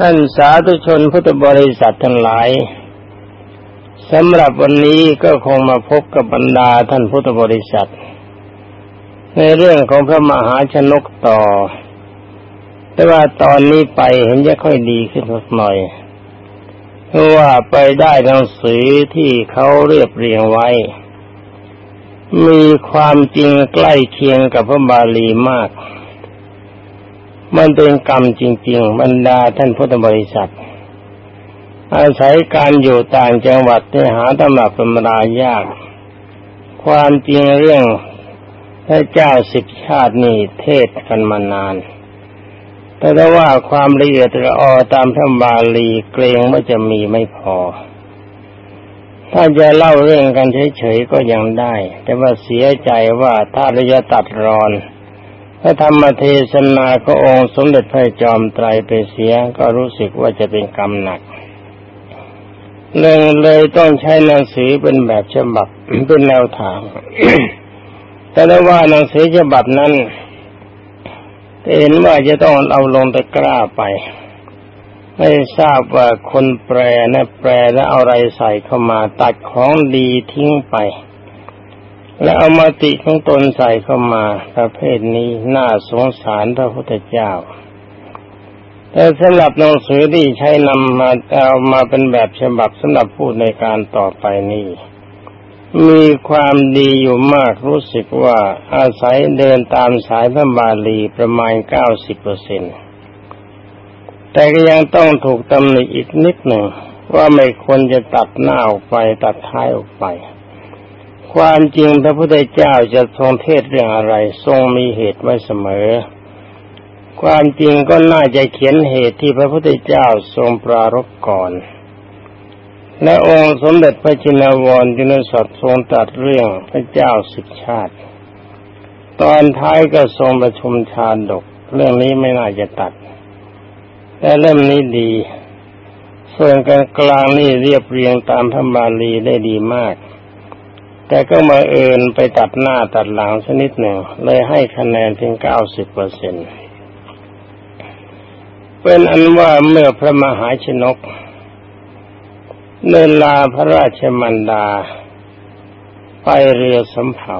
ท่านสาธุชนพุทธบริษัททั้งหลายสำหรับวันนี้ก็คงมาพบกับบรรดาท่านพุทธบริษัท ในเรื่องของพระมหาชนกต่อ แต่ว่าตอนนี้ไปเห็นจะค่อยดีขึ้นสักหน่อย เพราะว่าไปได้หนังสือที่เขาเรียบเรียงไว้ มีความจริงใกล้เคียงกับพระบาลีมาก มันเป็นกรรมจริง ๆ บรรดาท่านพุทธบริษัท อาศัยการอยู่ต่างจังหวัดที่หาตำรับตำรายาก ความจริงเรื่องพระเจ้าสิบชาตินี่เทศกันมานาน แต่ถ้าว่าความละเอียดละออตามพระบาลีเกรงว่าจะมีไม่พอ ถ้าจะเล่าเรื่องกันเฉยๆก็ยังได้ แต่ว่าเสียใจว่าถ้าระยะตัดรอน พระธรรมเทศนาขององค์สมเด็จพระจอมไตรไปเสียก็รู้สึกว่าจะเป็นกรรมหนักเลยเลยต้องใช้หนังสือเป็นแบบฉบับเป็นแนวทาง แต่ได้ว่าหนังสือฉบับนั้นเห็นว่าจะต้องเอาลงตะกร้าไป ไม่ทราบว่าคนแปลนะแปลแล้วเอาอะไรใส่เข้ามาตัดของดีทิ้งไป แล้วเอามาติของตนใส่เข้ามาประเภทนี้น่าสงสารพระพุทธเจ้า แต่สำหรับหนังสือที่ใช้นำมาเอามาเป็นแบบฉบับสำหรับพูดในการต่อไปนี้ มีความดีอยู่มากรู้สึกว่าอาศัยเดินตามสายพระบาลีประมาณเก้าสิบเปอร์เซ็นต์แต่ก็ยังต้องถูกตำหนิอีกนิดหนึ่งว่าไม่ควรจะตัดหน้าออกไปตัดท้ายออกไป ความจริงพระพุทธเจ้าจะทรงเทศเรื่องอะไร ทรงมีเหตุไว้เสมอ ความจริงก็น่าจะเขียนเหตุที่พระพุทธเจ้าทรงปรารบก่อน และองค์สมเด็จพระจินวรจุนสัตทรงตัดเรื่องพระเจ้าสิบชาติ ตอนท้ายก็ทรงประชุมชาดก เรื่องนี้ไม่น่าจะตัด แต่เล่มนี้ดี ส่วนกลางกลางนี่เรียบเรียงตามพระบาลีได้ดีมาก แต่ก็มาเอินไปตัดหน้าตัดหลังชนิดหนึ่งเลยให้คะแนนเพียงเก้าสิบเปอร์เซ็นเป็นอันว่าเมื่อพระมหาชนกเนินลาพระราชมันดา ไปเรือสำเภา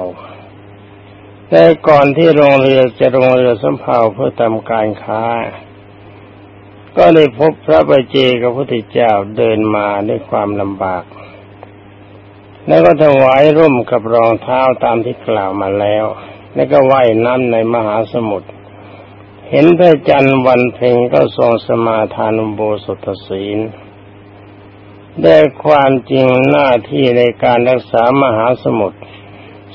แต่ก่อนที่โรงเรือจะลงเรือสำเภาเพื่อทำการค้า ก็ได้พบพระบาเจกับพระพุทธเจ้าเดินมาด้วยความลำบาก แล้วก็ถวายร่มกับรองเท้าตามที่กล่าวมาแล้ว แล้วก็ว่ายน้ำในมหาสมุทร เห็นพระจันทร์วันเพ็ญก็ทรงสมาทานุโบสถศีลได้ความจริงหน้าที่ในการรักษามหาสมุทร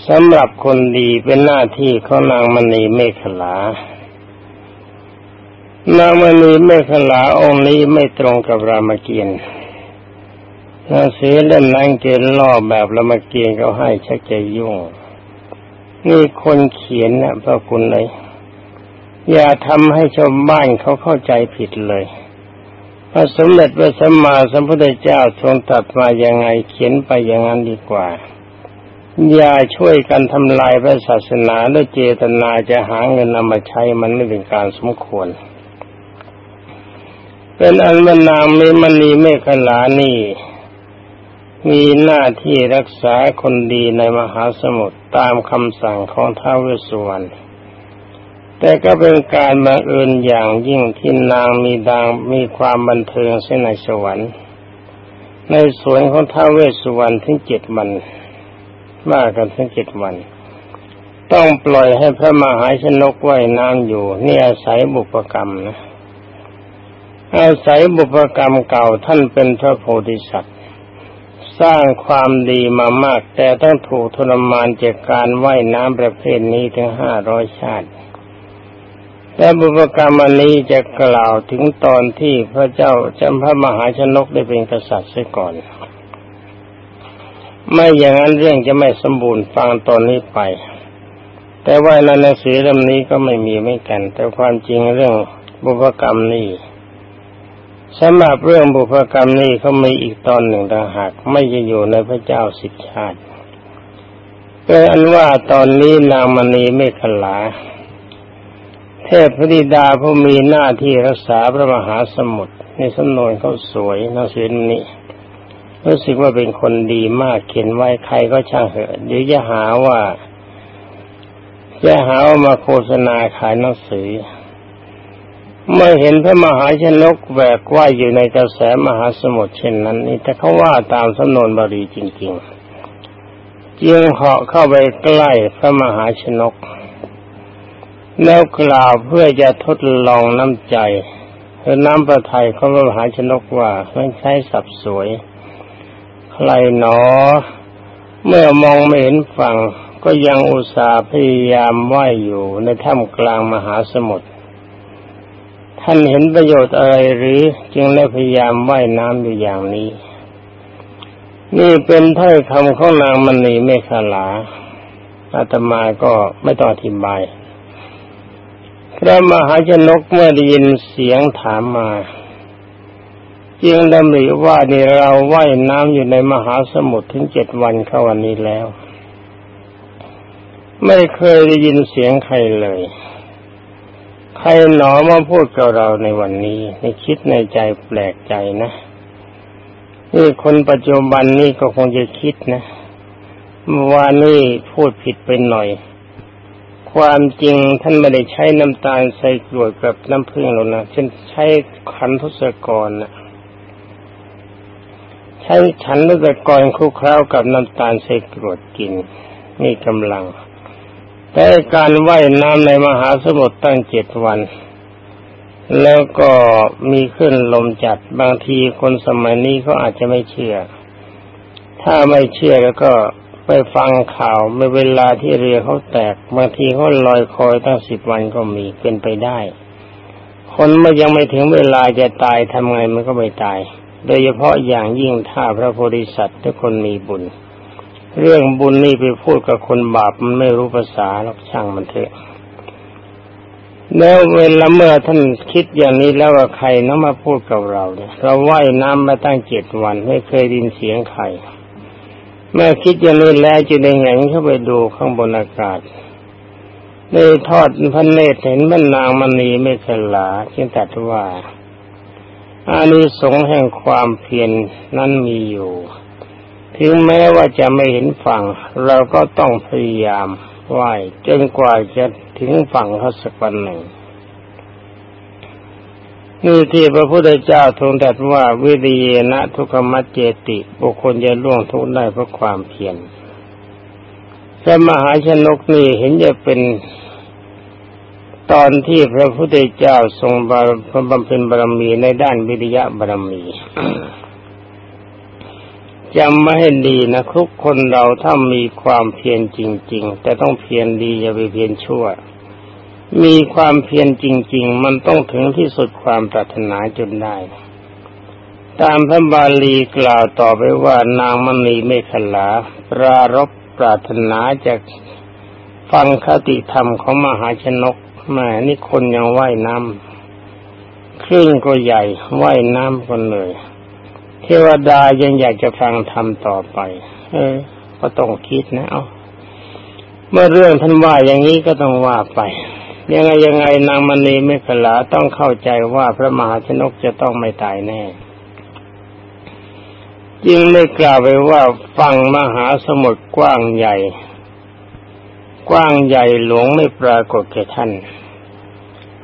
สำหรับคนดีเป็นหน้าที่ของนางมณีเมฆลานางมณีเมฆลาองค์นี้ไม่ตรงกับรามเกียรติ์ หนังสือเล่มนั้นเกณฑ์ล่อแบบละมาเกียนเขาให้ชักใจยุ่ง นี่คนเขียนนะพระคุณเลย อย่าทำให้ชาวบ้านเขาเข้าใจผิดเลยพระสมเด็จพระสัมมาสัมพุทธเจ้าทรงตัดมาอยังไงเขียนไปอย่างนั้นดีกว่า อย่าช่วยกันทำลายพระศาสนาด้วยเจตนาจะหาเงินนำมาใช้มันไม่เป็นการสมควร เป็นอันวานางเมมณีเมฆลานี่ มีหน้าที่รักษาคนดีในมหาสมุทรตามคำสั่งของท้าวเวสสุวรรณแต่ก็เป็นการบังเอิญอย่างยิ่งที่นางมีดังมีความบันเทิงเส้นในสวรรค์ ในสวนของท้าวเวสสุวรรณถึงเจ็ดวันมากกันถึงเจ็ดวัน ต้องปล่อยให้พระมหาชนกว่ายน้ำอยู่นี่อาศัยบุพกรรมนะอาศัยบุพกรรมเก่าท่านเป็นพระโพธิสัตว์ สร้างความดีมามาก แต่ต้องถูกทรมานจากการว่ายน้ำประเภทนี้ถึงห้าร้อยชาติแต่บุพกรรมอันนี้จะกล่าวถึงตอนที่พระเจ้าจำพระมหาชนกได้เป็นกษัตริย์เสียก่อน ไม่อย่างนั้นเรื่องจะไม่สมบูรณ์ฟังตอนนี้ไป แต่ว่าในหนังสือเล่มนี้ก็ไม่มีไม่กัน แต่ความจริงเรื่องบุพกรรมนี้ สำหรับเรื่องบุพกรรมนี่เขามีอีกตอนหนึ่งต่างหากไม่จะอยู่ในพระเจ้าสิบชาติเป็นอันว่าตอนนี้นางมณีเมฆลา เทพพธิดาผู้มีหน้าที่รักษาพระมหาสมุทรในสำนวนเขาสวยนักเสียนนี้รู้สึกว่าเป็นคนดีมากเขียนไว้ใครก็ช่างเหอะเดี๋ยวจะหาว่าจะหาว่ามาโฆษณาขายหนังสือ เมื่อเห็นพระมหาชนกแวกว่ายอยู่ในกระแสมหาสมุทรเช่นนั้น นี่แต่เขาว่าตามสำนวนบาลีจริงๆจึงเหาะเข้าไปใกล้พระมหาชนก แล้วกล่าวเพื่อจะทดลองน้ำใจหรือน้ำประทัยของพระมหาชนกว่าไม่ใช้สับสวย ใครหนอ เมื่อมองไม่เห็นฝั่งก็ยังอุตส่าห์พยายามว่ายอยู่ในถ้ำกลางมหาสมุทร ท่านเห็นประโยชน์อะไรหรือจึงได้พยายามว่ายน้ำอยู่อย่างนี้ นี่เป็นถ้อยคำของนางมณีเมฆลาอาตมาก็ไม่ต้องอธิบาย พระมหาชนกเมื่อได้ยินเสียงถามมาจึงดำริว่านี่เราว่ายน้ำอยู่ในมหาสมุทรถึงเจ็ดวันเข้าวันนี้แล้ว ไม่เคยได้ยินเสียงใครเลย ใครหนอมาพูดกับเราในวันนี้ในคิดในใจแปลกใจนะนี่คนปัจจุบันนี่ก็คงจะคิดนะว่านี่พูดผิดไปหน่อย ความจริงท่านไม่ได้ใช้น้ำตาลใส่กรวดกับน้ำผึ้งหรอกนะเช่นใช้ขันทศกรนะใช้ขันทศกรคุกคล้ากับน้ำตาลใส่กรวดกินนี่กำลัง แต่การว่ายน้ำในมหาสมุทรตั้งเจ็ดวัน แล้วก็มีขึ้นลมจัดบางทีคนสมัยนี้เขาอาจจะไม่เชื่อ ถ้าไม่เชื่อแล้วก็ไปฟังข่าวเมื่อเวลาที่เรือเขาแตกบางทีเขาลอยคอยตั้งสิบวันก็มีเป็นไปได้ คนเมื่อยังไม่ถึงเวลาจะตายทำไงมันก็ไม่ตาย โดยเฉพาะอย่างยิ่งถ้าพระโพธิสัตว์ทุกคนมีบุญ เรื่องบุญนี่ไปพูดกับคนบาปมันไม่รู้ภาษาหรอกช่างมันเถอะแล้วเวลาเมื่อท่านคิดอย่างนี้แล้วว่าใครน้องมาพูดกับเราเนี่ยเราว่ายน้ำมาตั้งเจ็ดวันไม่เคยดินเสียงใครเมื่อคิดอย่างนี้แล้วจึงได้แงนเข้าไปดูข้างบนอากาศได้ทอดพระเนตรเห็นแม่นางมณีไม่ขลาจึงตัดว่าอานิสงส์แห่งความเพียรนนั้นมีอยู่ ถึงแม้ว่าจะไม่เห็นฝั่ง เราก็ต้องพยายามไหวจนกว่าจะถึงฝั่งเขาสักวันหนึ่งนี่ที่พระพุทธเจ้าทรงตรัสว่าวิริยนะทุกขมัจเจติ บุคคลจะล่วงทุกข์ได้เพราะความเพียรพระมหาชนกนี่เห็นจะเป็นตอนที่พระพุทธเจ้าทรงบำบำเพ็ญบารมีในด้านวิริยะบารมี จำม่ให้ดีนะทุกคนเราถ้ามีความเพียรจริง ๆ แต่ต้องเพียรดีอย่าไปเพียรชั่ว มีความเพียรจริง ๆ มันต้องถึงที่สุดความปรารถนาจนได้ ตามพระบาลีกล่าวต่อไปว่านางมณีเมขลาปรารบปรารถนาจากฟังคติธรรมของมหาชนกแม่นี่คนยังว่ายน้ำครึ่งก็ใหญ่ว่ายน้ำคนเลย เทวดายังอยากจะฟังธรรมต่อไป เออ ก็ต้องคิดนะเอาเมื่อเรื่องท่านว่าอย่างนี้ก็ต้องว่าไป ยังไงยังไงนางมณีเมขลาต้องเข้าใจว่าพระมหาชนกจะต้องไม่ตายแน่จึงได้กล่าวไปว่าฝั่งมหาสมุทรกว้างใหญ่ กว้างใหญ่หลวงไม่ปรากฏแก่ท่าน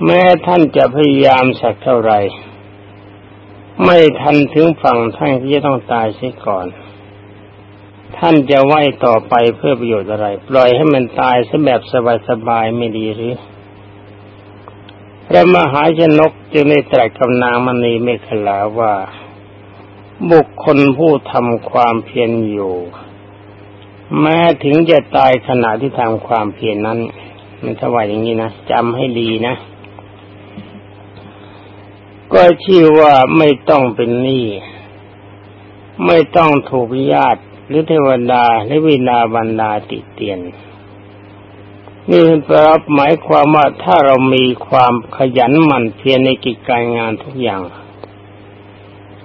แม้ท่านจะพยายามสักเท่าไหร่ ไม่ทันถึงฝั่งท่านที่จะต้องตายเสียก่อน ท่านจะไหวต่อไปเพื่อประโยชน์อะไร ปล่อยให้มันตายซะแบบสบายๆไม่ดีหรือพระมหาชนกจึงได้ตรัสกับนางมณีเมขลาว่า บุคคลผู้ทำความเพียรอยู่ แม้ถึงจะตายขณะที่ทำความเพียรนนั้น มันถวายอย่างนี้นะจำให้ดีนะ ก็ชื่อว่าไม่ต้องเป็นหนี้ไม่ต้องถูกญาติหรือเทวดาหรือวินาบรรดาติเตียน นี่แปลหมายความว่าถ้าเรามีความขยันหมั่นเพียรในกิจการงานทุกอย่าง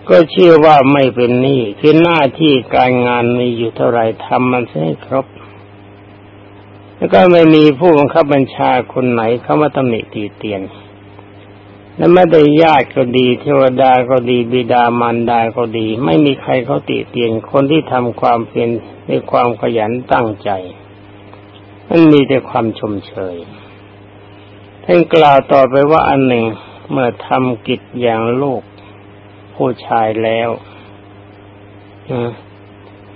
ก็เชื่อว่าไม่เป็นหนี้คือหน้าที่การงานมีอยู่เท่าไรทำมันให้ครบ แล้วก็ไม่มีผู้บังคับบัญชาคนไหนเข้ามาตำหนิตีเตียน และไม่ได้ญาติก็ดี เทวดาก็ดีบิดามารดาก็ดี ไม่มีใครเขาติเตียนคนที่ทำความเพียรด้วยความขยันตั้งใจมันมีแต่ความชมเชยท่านกล่าวต่อไปว่าอันหนึ่งเมื่อทำกิจอย่างลูกผู้ชายแล้ว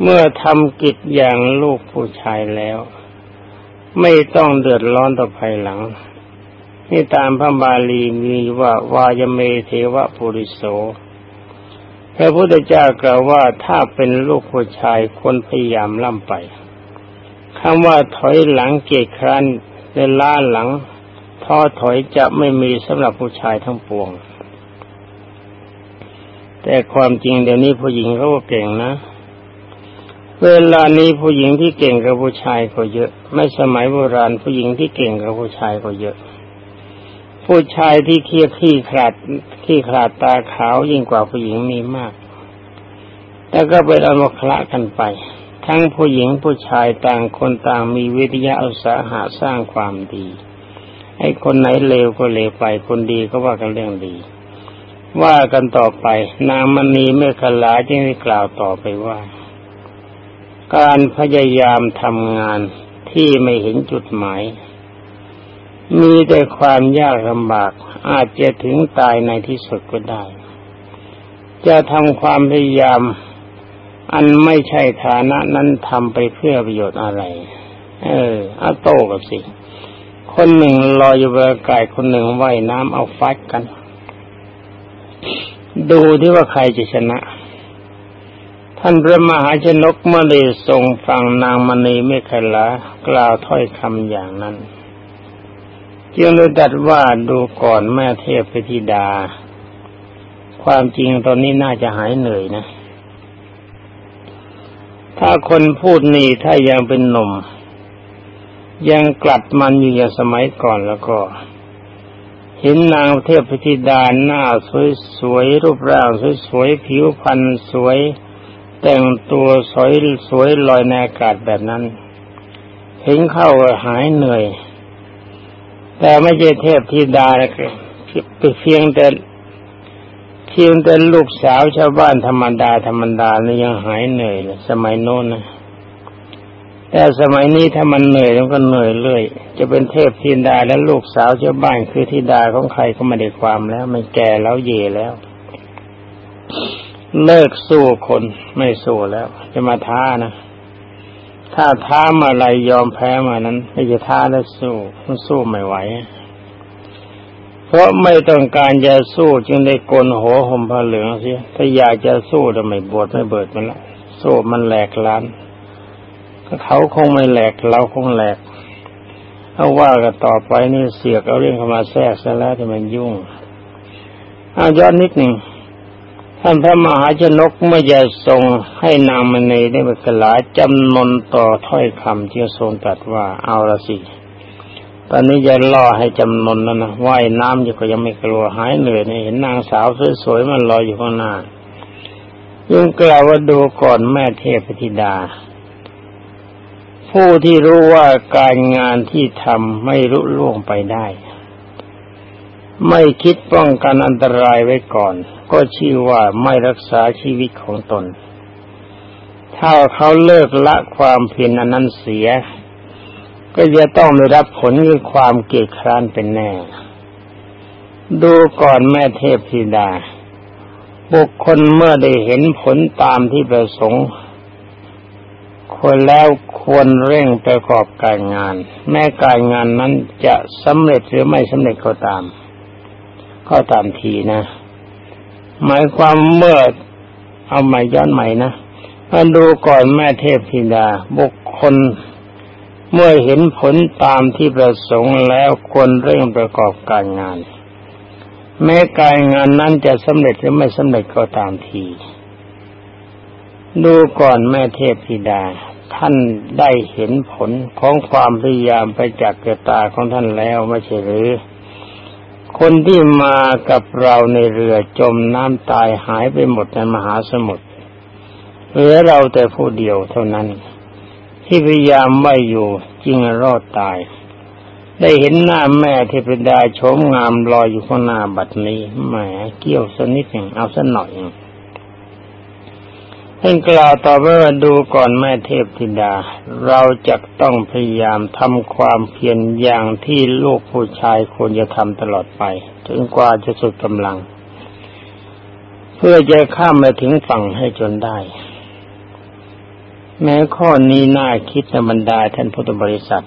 เมื่อทำกิจอย่างลูกผู้ชายแล้ว ไม่ต้องเดือดร้อนต่อภายหลัง นี่ตามพระบาลีมีว่าวายเมเทวะปุริโสพระพุทธเจ้ากล่าวว่าถ้าเป็นลูกผู้ชายคนพยายามล่ำไปคำว่าถอยหลังเกียครันในล้าหลังท้อถอยจะไม่มีสำหรับผู้ชายทั้งปวง แต่ความจริงเดี๋ยวนี้ผู้หญิงเขาก็เก่งนะ เวลานี้ผู้หญิงที่เก่งกับผู้ชายก็เยอะ ไม่สมัยโบราณผู้หญิงที่เก่งกับผู้ชายก็เยอะ ผู้ชายที่เคียขี้ขาดขี้ขาดตาขาวยิ่งกว่าผู้หญิงมีมากแต่ก็เป็นอนุคละกันไป ทั้งผู้หญิงผู้ชายต่างคนต่างมีวิทยาอุตสาหะสร้างความดีไอ้คนไหนเลวก็เลวไป คนดีก็ว่ากันเรื่องดี ว่ากันต่อไป นางมณีเมื่อขลาจึงได้กล่าวต่อไปว่า การพยายามทำงานที่ไม่เห็นจุดหมาย มีแต่ความยากลำบาก อาจจะถึงตายในที่สุดก็ได้ จะทำความพยายาม อันไม่ใช่ฐานะนั้นทำไปเพื่อประโยชน์อะไร เอออาโต้กับสิ คนหนึ่งลอยอยู่บนอากาศคนหนึ่งว่ายน้ำเอาฟัดกัน ดูที่ว่าใครจะชนะท่านพระมหาชนกเมื่อได้ทรงฟังนางมณีเมฆลากล่าวถ้อยคำอย่างนั้น จึงเลยดัดว่าดูก่อนแม่เทพพิธิดา ความจริงตอนนี้น่าจะหายเหนื่อยนะ ถ้าคนพูดนี่ถ้ายังเป็นหนุ่ม ยังกลัดมันอยู่อย่างสมัยก่อนแล้วก็ เห็นนางเทพธิดาหน้าสวยๆรูปร่างสวยๆผิวพรรณสวย แต่งตัวสวยสวยลอยในอากาศแบบนั้น เห็นเข้าหายเหนื่อย แต่ไม่ใช่เทพธิดาเลยเพียงแต่เพียงแต่ลูกสาวชาวบ้านธรรมดาธรรมดานี่ยังหายเหนื่อยเลยสมัยโน้นนะแต่สมัยนี้ถ้ามันเหนื่อยมันก็เหนื่อยเรื่อยจะเป็นเทพธิดาและลูกสาวเจ้าบ้านคือธิดาของใครก็ไม่ได้ความแล้ว มันแก่แล้วเย่แล้ว เลิกสู้คนไม่สู้แล้ว จะมาท้านะ ถ้าท้ามาอะไรยอมแพ้มานั้นไม่จะท้าแล้วสู้มันสู้ไม่ไหว เพราะไม่ต้องการจะสู้จึงได้กลโหห่มผ้าเหลืองเสียถ้าอยากจะสู้ทำไมบวชไม่เบิดมันละสู้มันแหลกล้านเขาคงไม่แหลกเราคงแหลกเอาว่ากันต่อไปนี่เสียกเอาเรื่องเข้ามาแทรกซะแล้วที่มันยุ่งเอาย้อนนิดหนึ่ง ท่านพระมหาชนกเมื่อจะทรงให้นางมณีได้ไปกลาจำนนต่อถ้อยคำที่ทรงตรัสว่าเอาละสิ ตอนนี้จะล่อให้จำนนแล้วนะว่ายน้ำอยู่ก็ยังไม่กลัวหายเหนื่อยเนี่ยเห็นนางสาวสวยๆมันลอยอยู่ข้างหน้ายิ่งกล่าวว่าดูก่อนแม่เทพธิดา ผู้ที่รู้ว่าการงานที่ทำไม่รุล่วงไปได้ ไม่คิดป้องกันอันตรายไว้ก่อน ก็ชื่อว่าไม่รักษาชีวิตของตน ถ้าเขาเลิกละความเพียรอันนั้นเสีย ก็จะต้องได้รับผลคือความเกียดคร้านเป็นแน่ ดูก่อนแม่เทพธิดา บุคคลเมื่อได้เห็นผลตามที่ประสงค์ควรแล้วควรเร่งประกอบการงาน แม้การงานนั้นจะสำเร็จหรือไม่สำเร็จก็ตาม ก็ตามทีนะ หมายความเมื่อเอาใหม่ย้อนใหม่นะมาดูก่อนแม่เทพธิดา บุคคล เมื่อเห็นผลตามที่ประสงค์แล้วควรเร่งประกอบการงาน แม้การงานนั้นจะสำเร็จหรือไม่สำเร็จก็ตามที ดูก่อนแม่เทพธิดา ท่านได้เห็นผลของความพยายามไปจากเกตาของท่านแล้วไม่ใช่หรือ คนที่มากับเราในเรือจมน้ำตายหายไปหมดในมหาสมุทรเหลือเราแต่ผู้เดียวเท่านั้น ที่พยายามไม่อยู่จึงรอดตาย ได้เห็นหน้าแม่ที่เป็นดาโฉมงามลอยอยู่ข้างหน้าบัดนี้แหมเกี่ยวสนิดหนึ่งเอาสักหน่อย ท่านกล่าวต่อไปว่าดูก่อนแม่เทพธิดา เราจะต้องพยายามทำความเพียรอย่างที่ลูกผู้ชายควรจะทำตลอดไปจนกว่าจะสุดกำลัง เพื่อจะข้ามมาถึงฝั่งให้จนได้ แม้ข้อนี้น่าคิดในบรรดาท่านพุทธบริษัท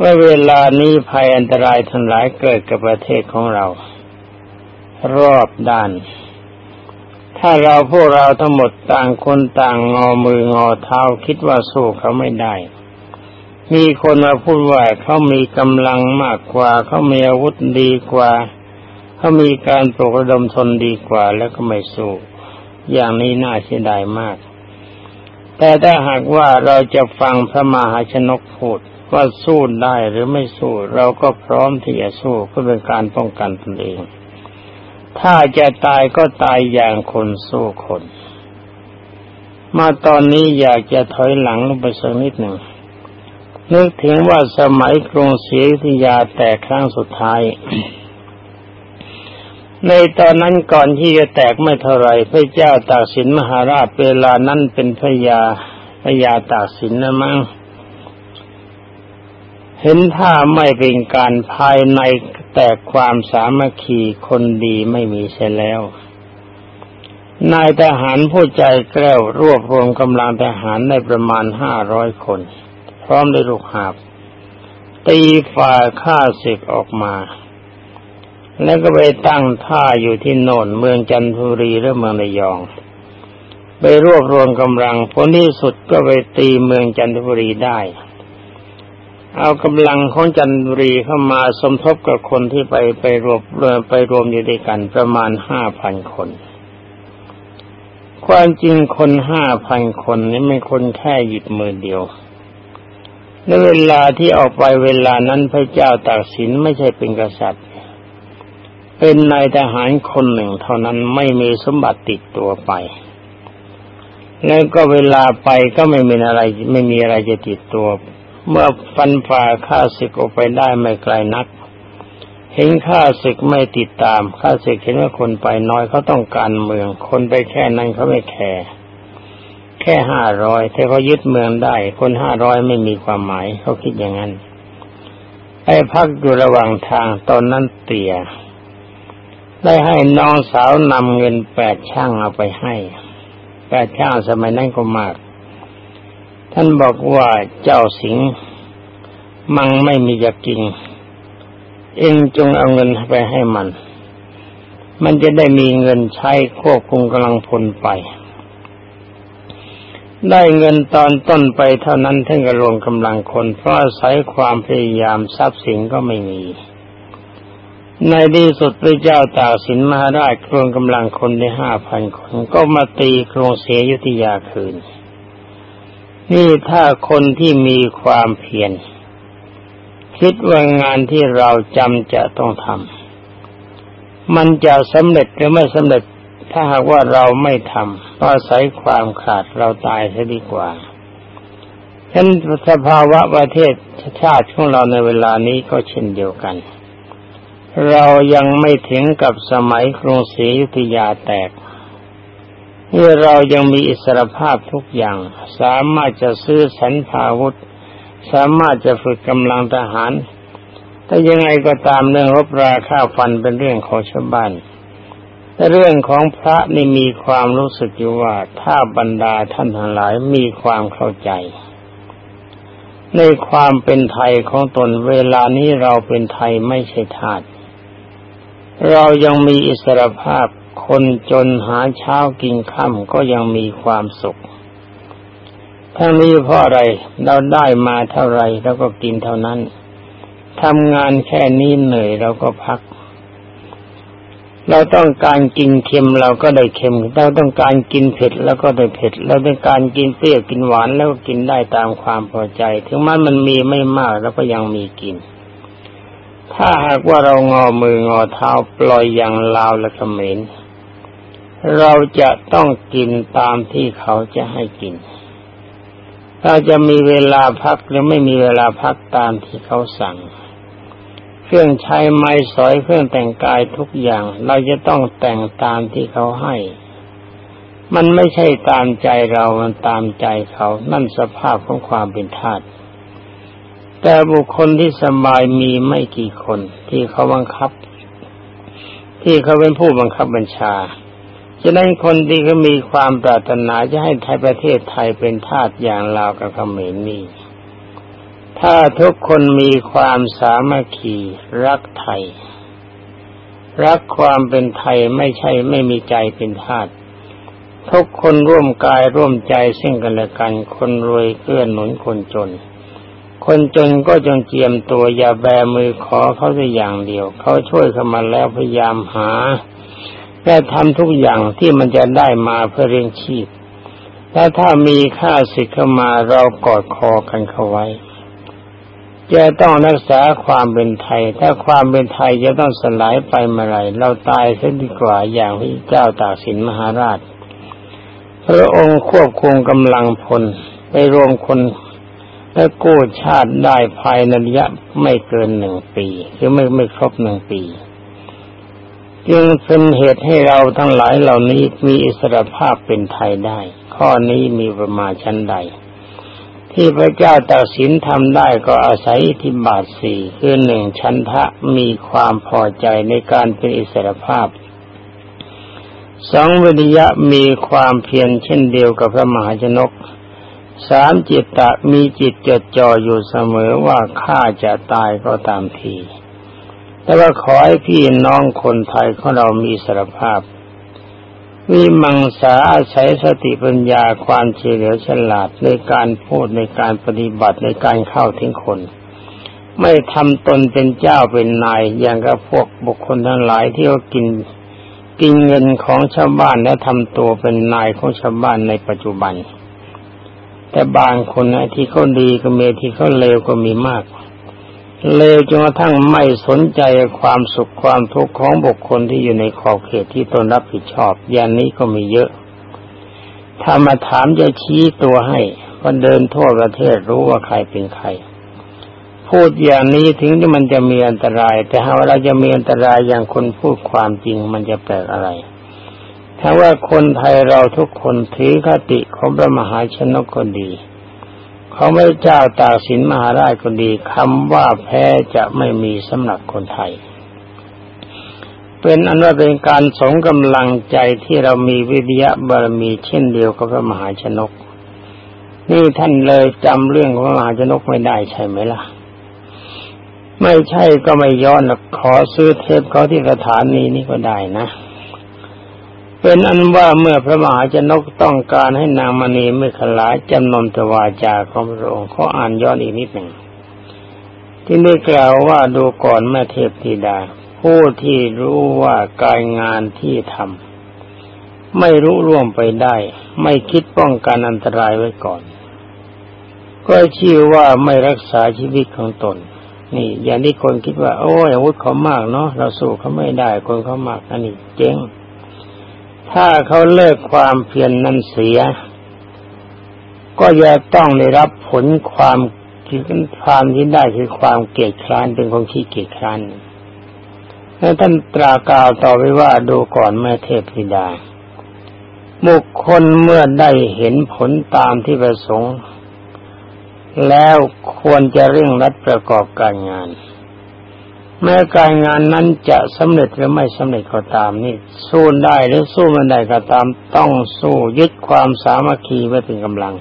ว่าเวลานี้ภัยอันตรายทั้งหลายเกิดกับประเทศของเรา รอบด้าน ถ้าเราพวกเราทั้งหมดต่างคนต่างงอมืองอเท้าคิดว่าสู้เขาไม่ได้ มีคนมาพูดว่าเขามีกำลังมากกว่าเขามีอาวุธดีกว่าเขามีการปลุกระดมทนดีกว่าแล้วก็ไม่สู้ อย่างนี้น่าเสียดายมาก แต่ถ้าหากว่าเราจะฟังพระมหาชนกพูดว่าสู้ได้หรือไม่สู้ เราก็พร้อมที่จะสู้เพื่อเป็นการป้องกันตนเอง ถ้าจะตายก็ตายอย่างคนสู้คน มาตอนนี้อยากจะถอยหลังลงไปสักนิดหนึ่ง นึกถึงว่าสมัยกรุงศรีอยุธยาแตกครั้งสุดท้าย ในตอนนั้นก่อนที่จะแตกไม่เท่าไรพระเจ้าตากสินมหาราชเวลานั้นเป็นพระยาพระยาตากสินนะมั้งเห็นถ้าไม่เป็นการภายใน แต่ความสามัคคีคนดีไม่มีเสียแล้ว นายทหารผู้ใจแกล้วรวบรวมกำลังทหารในประมาณห้าร้อยคน พร้อมด้วยลูกหาบ ตีฝ่าข้าศึกออกมา แล้วก็ไปตั้งท่าอยู่ที่โน่นเมืองจันทบุรีและเมืองระยอง ไปรวบรวมกำลังผลที่สุดก็ไปตีเมืองจันทบุรีได้ เอากำลังของจันทรีเข้ามาสมทบกับคนที่ไปไปรวมไปรวมอยู่ด้วยกันประมาณห้าพันคน ความจริงคนห้าพันคนนี้ไม่คนแค่หยิบมือเดียวในเวลาที่ออกไปเวลานั้นพระเจ้าตากสินไม่ใช่เป็นกษัตริย์ เป็นนายทหารคนหนึ่งเท่านั้นไม่มีสมบัติติดตัวไป แล้วก็เวลาไปก็ไม่มีอะไรไม่มีอะไรจะติดตัว เมื่อฟันฝ่าข้าศึกออกไปได้ไม่ไกลนัก เห็นข้าศึกไม่ติดตามข้าศึกเห็นว่าคนไปน้อยเขาต้องการเมือง คนไปแค่นั้นเขาไม่แคร์แค่ห้าร้อยถ้าเขายึดเมืองได้ คนห้าร้อยไม่มีความหมายเขาคิดอย่างนั้นไอ้พักอยู่ระหว่างทางตอนนั้นเตี่ยได้ให้น้องสาวนำเงินแปดช่างเอาไปให้ แปดช่างสมัยนั้นก็มาก ท่านบอกว่าเจ้าสิงมังไม่มีจะกิน เองจงเอาเงินไปให้มัน มันจะได้มีเงินใช้ควบคุมกำลังพลไป ได้เงินตอนต้นไปเท่านั้นท่านก็รวมกำลังคน เพราะอาศัยความพยายามทรัพย์สินก็ไม่มี ในที่สุดพระเจ้าตากสินมหาราชรวมกำลังคนได้ห้าพันคน ก็มาตีกรุงเสียยุธยาคืน นี่ถ้าคนที่มีความเพียรคิดว่างานที่เราจำจะต้องทำมันจะสำเร็จหรือไม่สำเร็จ ถ้าหากว่าเราไม่ทำก็อาศัยความขาดเราตายซะดีกว่าฉะนั้นสภาวะประเทศชาติของเราในเวลานี้ก็เช่นเดียวกัน เรายังไม่ถึงกับสมัยกรุงศรีอยุธยาแตก เมื่อเรายังมีอิสรภาพทุกอย่าง สามารถจะซื้อสันพาวุธ สามารถจะฝึกกำลังทหาร แต่ยังไงก็ตามเรื่องรบราค่าฟันเป็นเรื่องของชาวบ้านแต่เรื่องของพระนี่มีความรู้สึกอยู่ว่าถ้าบรรดาท่านทั้งหลายมีความเข้าใจ ในความเป็นไทยของตนเวลานี้เราเป็นไทยไม่ใช่ทาสเรายังมีอิสรภาพ คนจนหาเช้ากินค่ำก็ยังมีความสุขทั้งนี้เพราะอะไรเราได้มาเท่าไรเราก็กินเท่านั้นทำงานแค่นี้เหนื่อยเราก็พัก เราต้องการกินเค็มเราก็ได้เค็ม เราต้องการกินเผ็ดแล้วก็ได้เผ็ด เราต้องการกินเปรี้ยวกินหวานแล้วก็กินได้ตามความพอใจ ถึงแม้มันมีไม่มากเราก็ยังมีกิน ถ้าหากว่าเรางอมืองอเท้าปล่อยอย่างลาวและเขมร เราจะต้องกินตามที่เขาจะให้กินเราจะมีเวลาพักหรือไม่มีเวลาพักตามที่เขาสั่ง เครื่องใช้ไม้สอยเครื่องแต่งกายทุกอย่าง เราจะต้องแต่งตามที่เขาให้ มันไม่ใช่ตามใจเรา มันตามใจเขา นั่นสภาพของความเป็นทาสแต่บุคคลที่สบายมีไม่กี่คน ที่เขาบังคับ ที่เขาเป็นผู้บังคับบัญชา ฉะนั้นคนที่เขามีความปรารถนาจะให้ไทยประเทศไทยเป็นทาสอย่างลาวกับเขมรนี่ ถ้าทุกคนมีความสามัคคีรักไทย รักความเป็นไทยไม่ใช่ไม่มีใจเป็นทาสทุกคนร่วมกายร่วมใจซึ่งกันและกัน คนรวยเกื้อหนุนคนจน คนจนก็จงเจียมตัวอย่าแบมือขอเขาสักอย่างเดียว เขาช่วยเข้ามาแล้วพยายามหา แค่ทำทุกอย่างที่มันจะได้มาเพื่อเลี้ยงชีพ และถ้ามีค่าสิทธิ์เข้ามาเรากอดคอกันเข้าไว้ จะต้องรักษาความเป็นไทย ถ้าความเป็นไทยจะต้องสลายไปเมื่อไรเราตายเสียดีกว่าอย่างพระเจ้าตากสินมหาราช พระองค์ควบคุมกำลังพลไปรวมคนและกู้ชาติได้ภายในระยะไม่เกินหนึ่งปีคือไม่ไม่ครบหนึ่งปี จึงเป็นเหตุให้เราทั้งหลายเหล่านี้มีอิสรภาพเป็นไทยได้ ข้อนี้มีประมาณชั้นใด ที่พระเจ้าตากสินทำได้ก็อาศัยทิบาทสี่คือหนึ่งชันทะมีความพอใจในการเป็นอิสรภาพสองวิริยะมีความเพียรเช่นเดียวกับพระมหาชนกสามจิตตะมีจิตจดจ่ออยู่เสมอว่าข้าจะตายก็ตามที แต่ว่าขอให้พี่น้องคนไทยของเรามีสารภาพวิมังสาอาศัยสติปัญญาความเฉลียวฉลาดในการพูดในการปฏิบัติในการเข้าถึงคน ไม่ทำตนเป็นเจ้าเป็นนายอย่างกับพวกบุคคลทั้งหลายที่เขากินกินเงินของชาวบ้านและทำตัวเป็นนายของชาวบ้านในปัจจุบัน แต่บางคนนะที่เขาดีก็มีที่เขาเลวก็มีมาก เลวจนกระทั่งไม่สนใจความสุขความทุกข์ของบุคคลที่อยู่ในขอบเขตที่ตนรับผิดชอบอย่างนี้ก็มีเยอะ ถ้ามาถามจะชี้ตัวให้ก็เดินทั่วประเทศรู้ว่าใครเป็นใคร พูดอย่างนี้ถึงที่มันจะมีอันตราย แต่หากเราจะมีอันตรายอย่างคนพูดความจริงมันจะแปลกอะไรถ้าว่าคนไทยเราทุกคนถือคติของพระมหาชนกคนดี ของพระเจ้าตากสินมหาราชคนดีคำว่าแพ้จะไม่มีสำหรับคนไทย เป็นอันว่าเป็นการสงกำลังใจที่เรามีวิทยาบารมีเช่นเดียวกับพระมหาชนก นี่ท่านเลยจำเรื่องของพระมหาชนกไม่ได้ใช่ไหมล่ะไม่ใช่ก็ไม่ย้อนขอซื้อเทปเขาที่สถานีนี้ก็ได้นะ เป็นอันว่าเมื่อพระมหาชนกต้องการให้นางมณีไม่ขลาจำนนตวาจาของพระองค์เขาอ่านย้อนอีกนิดหนึ่ง ที่ได้กล่าวว่าดูก่อนแม่เทพธิดา ผู้ที่รู้ว่าการงานที่ทำไม่รู้ร่วมไปได้ ไม่คิดป้องกันอันตรายไว้ก่อน ก็ชื่อว่าไม่รักษาชีวิตของตน นี่ อย่างที่คนคิดว่า โอ้ยอาวุธเขามากเนาะเราสู้เขาไม่ได้คนเขามากอันนี้เจ๊ง ถ้าเขาเลิกความเพียรนนั้นเสีย ก็จะต้องได้รับผลความที่ความที่ได้คือความเกียดคร้านเป็นคนขี้เกียจคร้านแล้วท่านตรากล่าวต่อไปว่าดูก่อนแม่เทพธิดา บุคคลเมื่อได้เห็นผลตามที่ประสงค์ แล้วควรจะเร่งรัดประกอบการงาน แม้การงานนั้นจะสำเร็จหรือไม่สำเร็จก็ตามนี่สู้ได้หรือสู้ไม่ได้ก็ตาม ต้องสู้ยึดความสามัคคีไว้เป็นกำลัง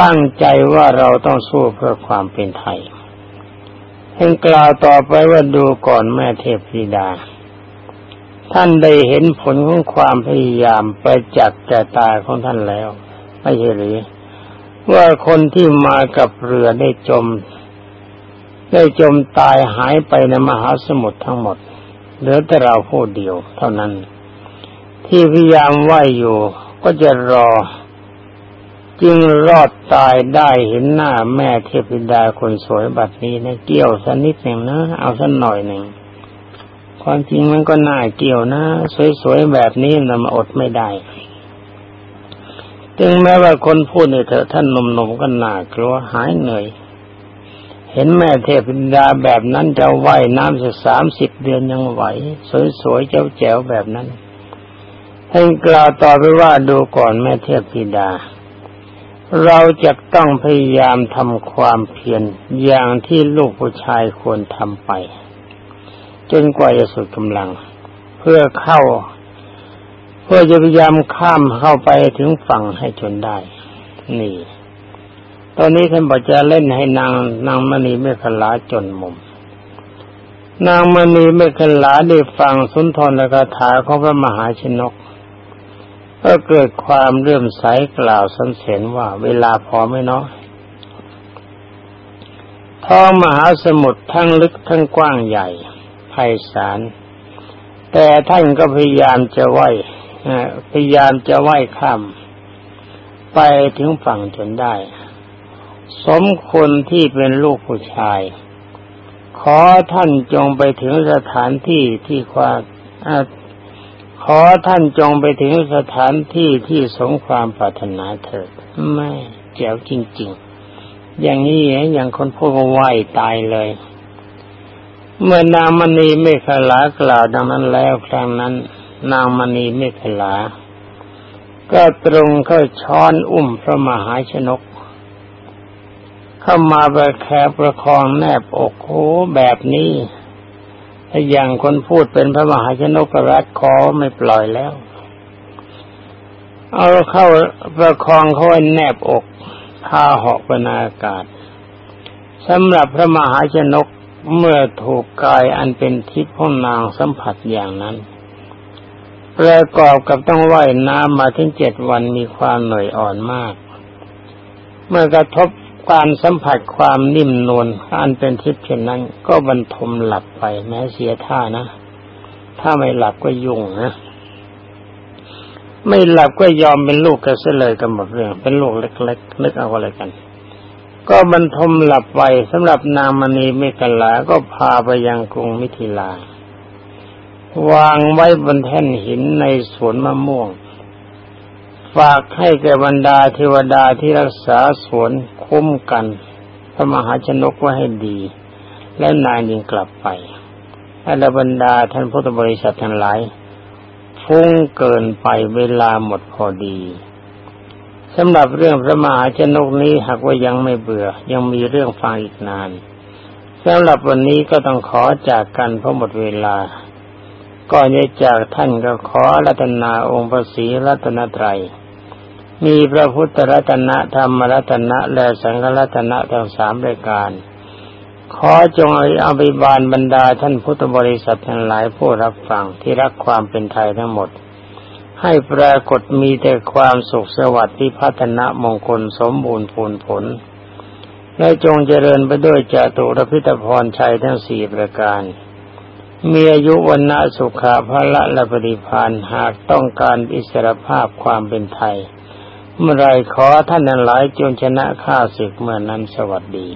ตั้งใจว่าเราต้องสู้เพื่อความเป็นไทยเห็นกล่าวต่อไปว่าดูก่อนแม่เทพธิดา ท่านได้เห็นผลของความพยายามไปจักแก่ตาของท่านแล้ว ไม่ใช่หรือว่าคนที่มากับเรือได้จม ได้จมตายหายไปในมหาสมุทรทั้งหมด เหลือแต่เราผู้เดียว เท่านั้น ที่พยายามไหวอยู่ ก็จะรอ จึงรอดตายได้เห็นหน้าแม่เทพิดาคนสวยบัดนี้นะเกี่ยวสักนิดหนึ่งนะ เอาสักหน่อยหนึ่งความจริงมันก็น่าเกี่ยวนะ สวยๆแบบนี้เรามาอดไม่ได้ถึงแม้ว่าคนพูดเนี่ยเถอะท่านหนุ่มๆก็น่ากลัวหายเหนื่อย เห็นแม่เทพิดาแบบนั้นจะว่ายน้ำสักสามสิบเดือนยังไหว สวยๆเจ๋วๆแบบนั้นท่านกล่าวต่อไปว่าดูก่อนแม่เทพธิดา เราจะต้องพยายามทำความเพียรอย่างที่ลูกผู้ชายควรทำไป จนกว่าจะสุดกำลัง เพื่อเข้า เพื่อจะพยายามข้ามเข้าไปถึงฝั่งให้จนได้ นี่ ตอนนี้ท่านบอกจะเล่นให้นางนางมณีเมฆลาจนมุม นางมณีเมฆลาได้ฟังสุนทรคาถาของพระมหาชนก ก็เกิดความเรื่มใสกล่าวสรรเสริญว่าเวลาพอไม่น้อยท้องมหาสมุทรทั้งลึกทั้งกว้างใหญ่ไพศาลแต่ท่านก็พยายามจะไหวพยายามจะไหวข้ามไปถึงฝั่งจนได้ สมคนที่เป็นลูกผู้ชาย ขอท่านจงไปถึงสถานที่ที่ความขอท่านจงไปถึงสถานที่ที่สงความปรารถนาเถิดไม่แจ๋วจริง ๆ อย่างนี้อย่างคนพูดว่าไหวตายเลย เมื่อนางมณีไม่ขลากล่าวดังนั้นแล้วครั้งนั้น นางมณีไม่ขลา ก็ตรงเข้าช้อนอุ้มพระมหาชนก เข้ามาประแคประคองแนบอกโอ้แบบนี้อย่างคนพูดเป็นพระมหาชนกรัฐคอไม่ปล่อยแล้ว เอาเข้าประคองเขาไว้แนบอกพาเหาะบนอากาศสำหรับพระมหาชนกเมื่อถูกกายอันเป็นทิพย์ของนางสัมผัสอย่างนั้นประกอบกับต้องว่ายน้ำมาถึงเจ็ดวันมีความเหนื่อยอ่อนมาก เมื่อกระทบ การสัมผัสความนิ่มนวลอันเป็นทิพย์เช่นนั้น ก็บรรทมหลับไปแม้เสียท่านะ ถ้าไม่หลับก็ยุ่งนะ ไม่หลับก็ยอมเป็นลูกกันเสียเลยกันหมดเรื่อง เป็นลูกเล็กๆนึกเอาอะไรกัน ก็บรรทมหลับไปสำหรับนางมณีเมกลาก็พาไปยังกรุงมิถิลาวางไว้บนแท่นหินในสวนมะม่วง ฝากให้แก่บรรดาเทวดาที่รักษาสวน คุ้มกันพระมหาชนกไว้ให้ดี และนายยิงกลับไปและบรรดาท่านพุทธบริษัททั้งหลายฟุ้งเกินไปเวลาหมดพอดีสำหรับเรื่องพระมหาชนกนี้หากว่ายังไม่เบื่อ ยังมีเรื่องฟังอีกนานสำหรับวันนี้ก็ต้องขอจากกันเพราะหมดเวลา ก่อนจะจากท่านก็ขอรัตนาองค์พระศรีรัตนตรัย มีพระพุทธรัตนะธรรมรัตนะและสังฆรัตนะทั้งสามรายการ ขอจงอาไปบานบรรดาท่านพุทธบริษัททั้งหลายผู้รับฟังที่รักความเป็นไทยทั้งหมด ให้ปรากฏมีแต่ความสุขสวัสดิ์ที่พัฒนามงคลสมบูรณ์ผลผล และจงเจริญไปด้วยจตุรพิธพรชัยทั้งสี่ประการมีอายุวันณะสุขาภละและปฏิพานหากต้องการอิสรภาพความเป็นไทย เมื่อไรขอท่านนั้นหลายจงชนะข้าศึกเมื่อนั้นสวัสดี